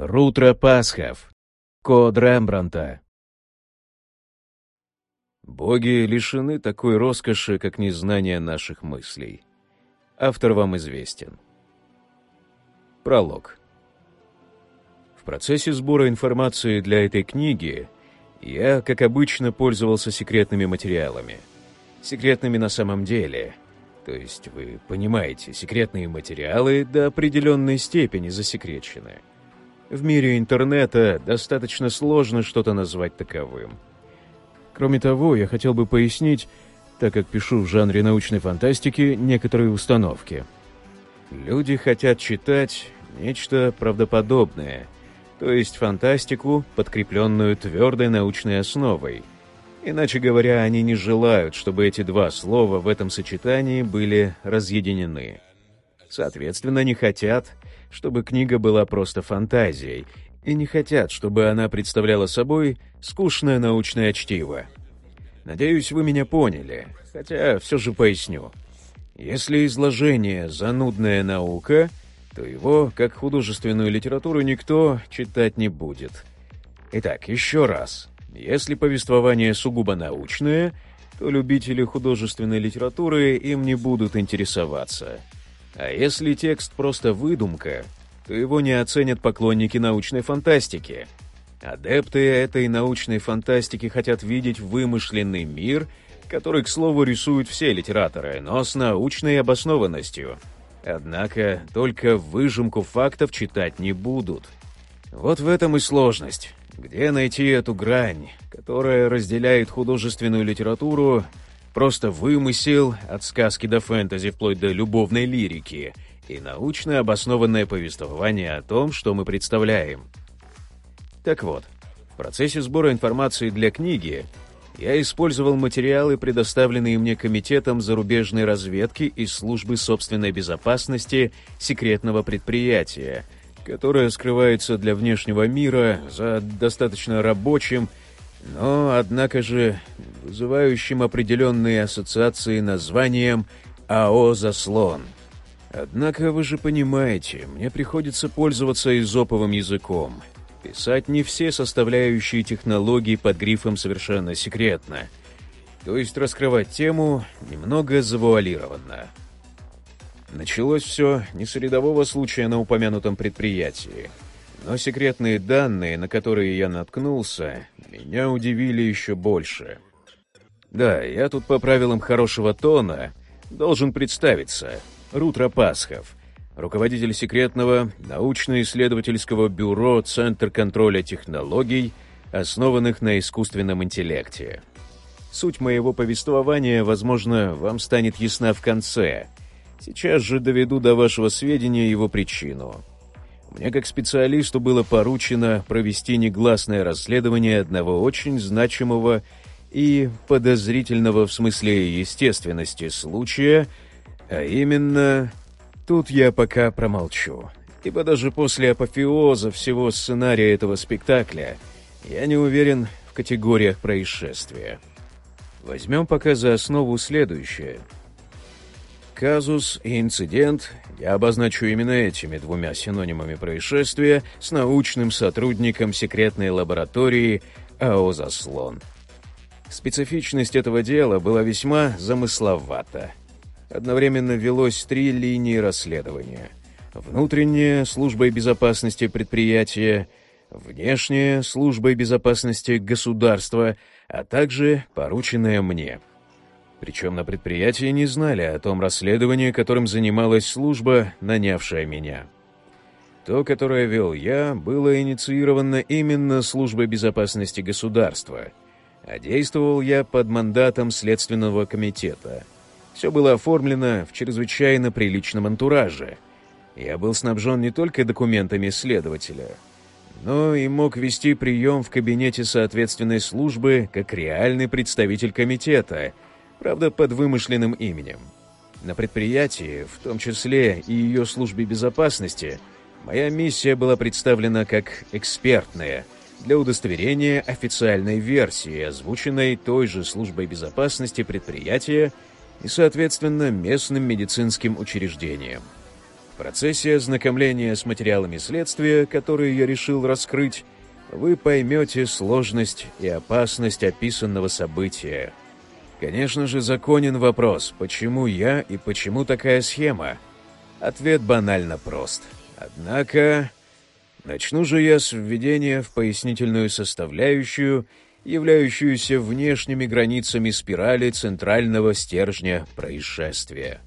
Рутро Пасхов. Код Рембранта. Боги лишены такой роскоши, как незнание наших мыслей. Автор вам известен. Пролог. В процессе сбора информации для этой книги я, как обычно, пользовался секретными материалами. Секретными на самом деле. То есть, вы понимаете, секретные материалы до определенной степени засекречены. В мире интернета достаточно сложно что-то назвать таковым. Кроме того, я хотел бы пояснить, так как пишу в жанре научной фантастики, некоторые установки. Люди хотят читать нечто правдоподобное, то есть фантастику, подкрепленную твердой научной основой. Иначе говоря, они не желают, чтобы эти два слова в этом сочетании были разъединены. Соответственно, не хотят, чтобы книга была просто фантазией, и не хотят, чтобы она представляла собой скучное научное чтиво. Надеюсь, вы меня поняли, хотя все же поясню. Если изложение «занудная наука», то его, как художественную литературу, никто читать не будет. Итак, еще раз. Если повествование сугубо научное, то любители художественной литературы им не будут интересоваться. А если текст просто выдумка, то его не оценят поклонники научной фантастики. Адепты этой научной фантастики хотят видеть вымышленный мир, который, к слову, рисуют все литераторы, но с научной обоснованностью. Однако только выжимку фактов читать не будут. Вот в этом и сложность. Где найти эту грань, которая разделяет художественную литературу, просто вымысел от сказки до фэнтези вплоть до любовной лирики — и научно обоснованное повествование о том, что мы представляем. Так вот, в процессе сбора информации для книги я использовал материалы, предоставленные мне Комитетом зарубежной разведки и Службы собственной безопасности секретного предприятия, которое скрывается для внешнего мира за достаточно рабочим, но, однако же, вызывающим определенные ассоциации названием «АО «Заслон». Однако вы же понимаете, мне приходится пользоваться изоповым языком. Писать не все составляющие технологии под грифом «совершенно секретно». То есть раскрывать тему немного завуалированно. Началось все не с рядового случая на упомянутом предприятии. Но секретные данные, на которые я наткнулся, меня удивили еще больше. Да, я тут по правилам хорошего тона должен представиться — Рутро Пасхов, руководитель секретного научно-исследовательского бюро Центр контроля технологий, основанных на искусственном интеллекте. Суть моего повествования, возможно, вам станет ясна в конце. Сейчас же доведу до вашего сведения его причину. Мне как специалисту было поручено провести негласное расследование одного очень значимого и подозрительного в смысле естественности случая – а именно, тут я пока промолчу, ибо даже после апофеоза всего сценария этого спектакля я не уверен в категориях происшествия. Возьмем пока за основу следующее. Казус и инцидент я обозначу именно этими двумя синонимами происшествия с научным сотрудником секретной лаборатории АО «Заслон». Специфичность этого дела была весьма замысловата — одновременно велось три линии расследования. Внутренняя служба безопасности предприятия, внешняя служба безопасности государства, а также порученная мне. Причем на предприятии не знали о том расследовании, которым занималась служба, нанявшая меня. То, которое вел я, было инициировано именно службой безопасности государства, а действовал я под мандатом Следственного комитета — все было оформлено в чрезвычайно приличном антураже. Я был снабжен не только документами следователя, но и мог вести прием в кабинете соответственной службы как реальный представитель комитета, правда, под вымышленным именем. На предприятии, в том числе и ее службе безопасности, моя миссия была представлена как экспертная для удостоверения официальной версии, озвученной той же службой безопасности предприятия и, соответственно, местным медицинским учреждениям. процессе ознакомления с материалами следствия, которые я решил раскрыть, вы поймете сложность и опасность описанного события. Конечно же, законен вопрос, почему я и почему такая схема. Ответ банально прост. Однако, начну же я с введения в пояснительную составляющую, являющуюся внешними границами спирали центрального стержня происшествия.